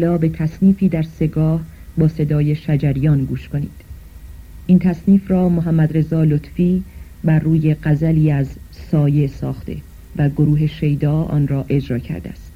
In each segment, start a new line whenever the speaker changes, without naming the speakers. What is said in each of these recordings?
حالا به تصنیفی در سگاه با صدای شجریان گوش کنید. این تصنیف را محمد رضا لطفی بر روی غزلی از سایه ساخته و گروه شیدا آن را اجرا کرده است.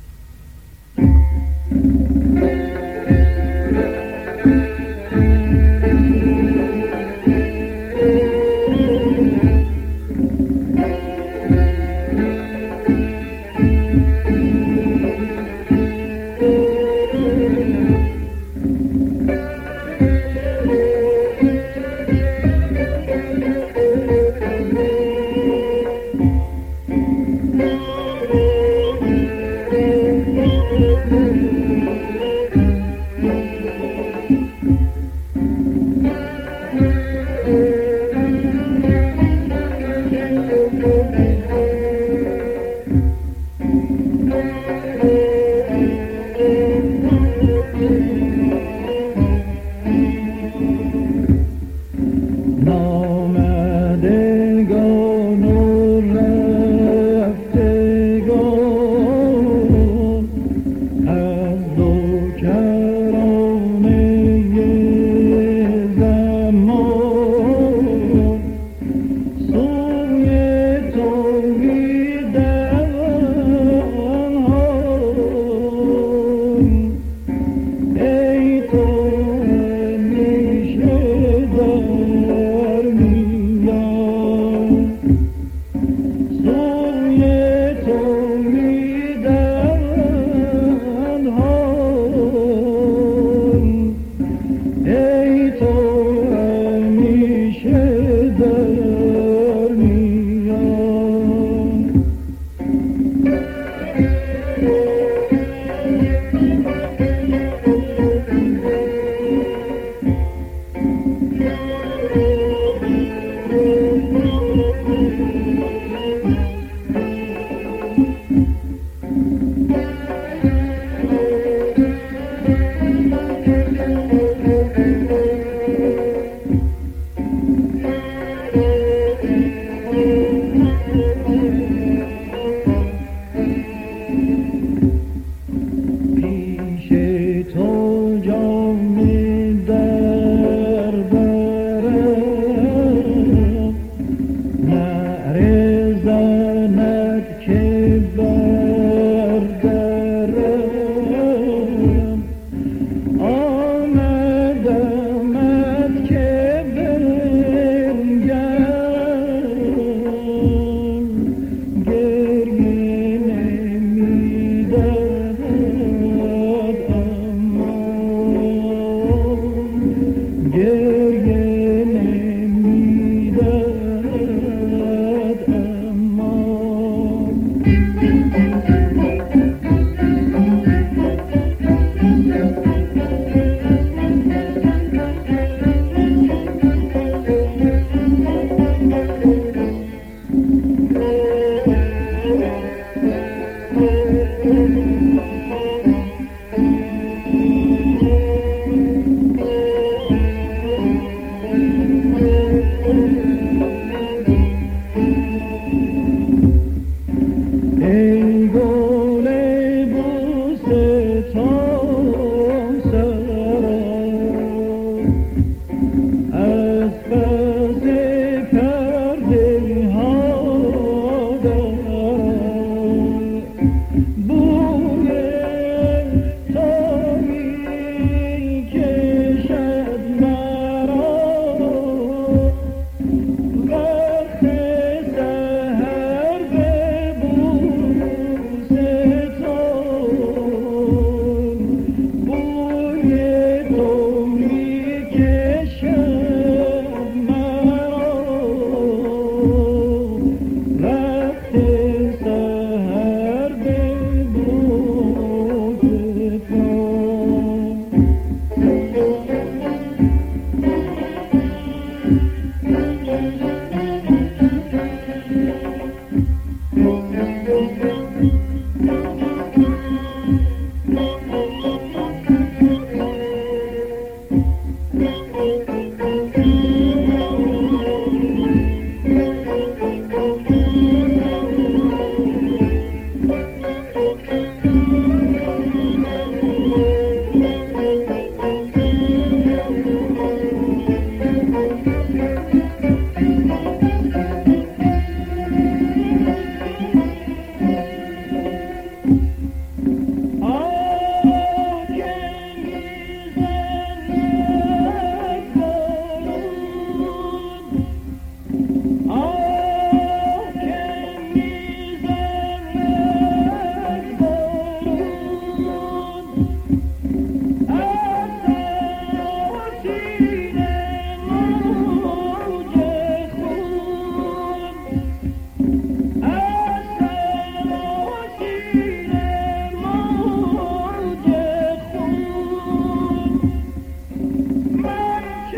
Mm-hmm.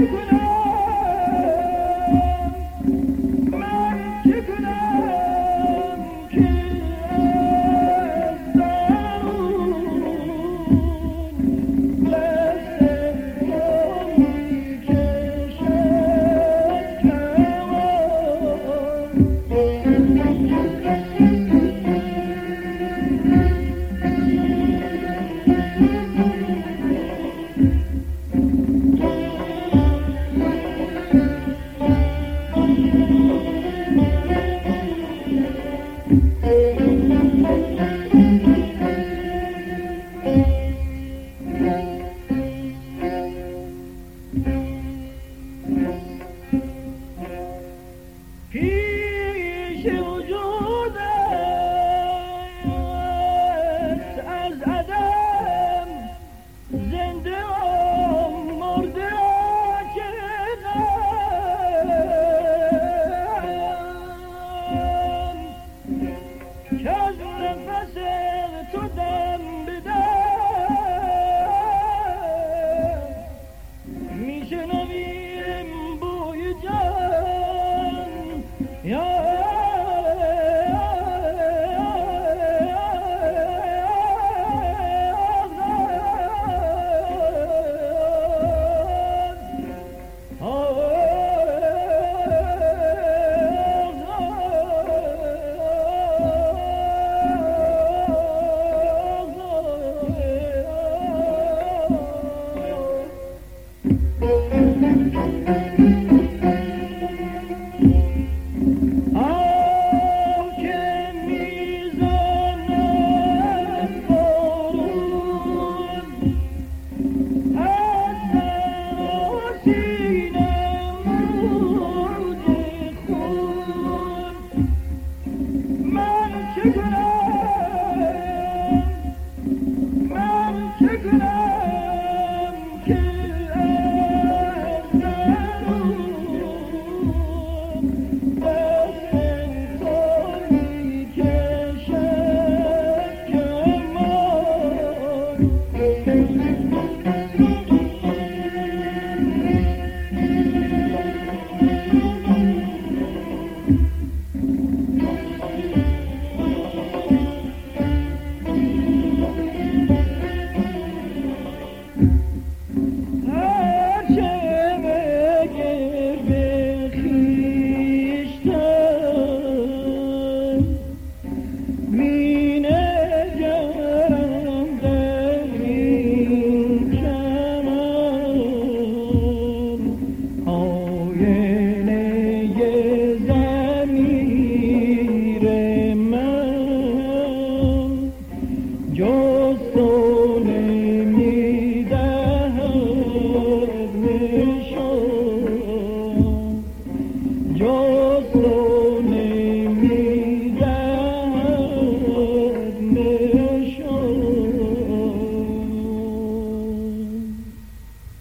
you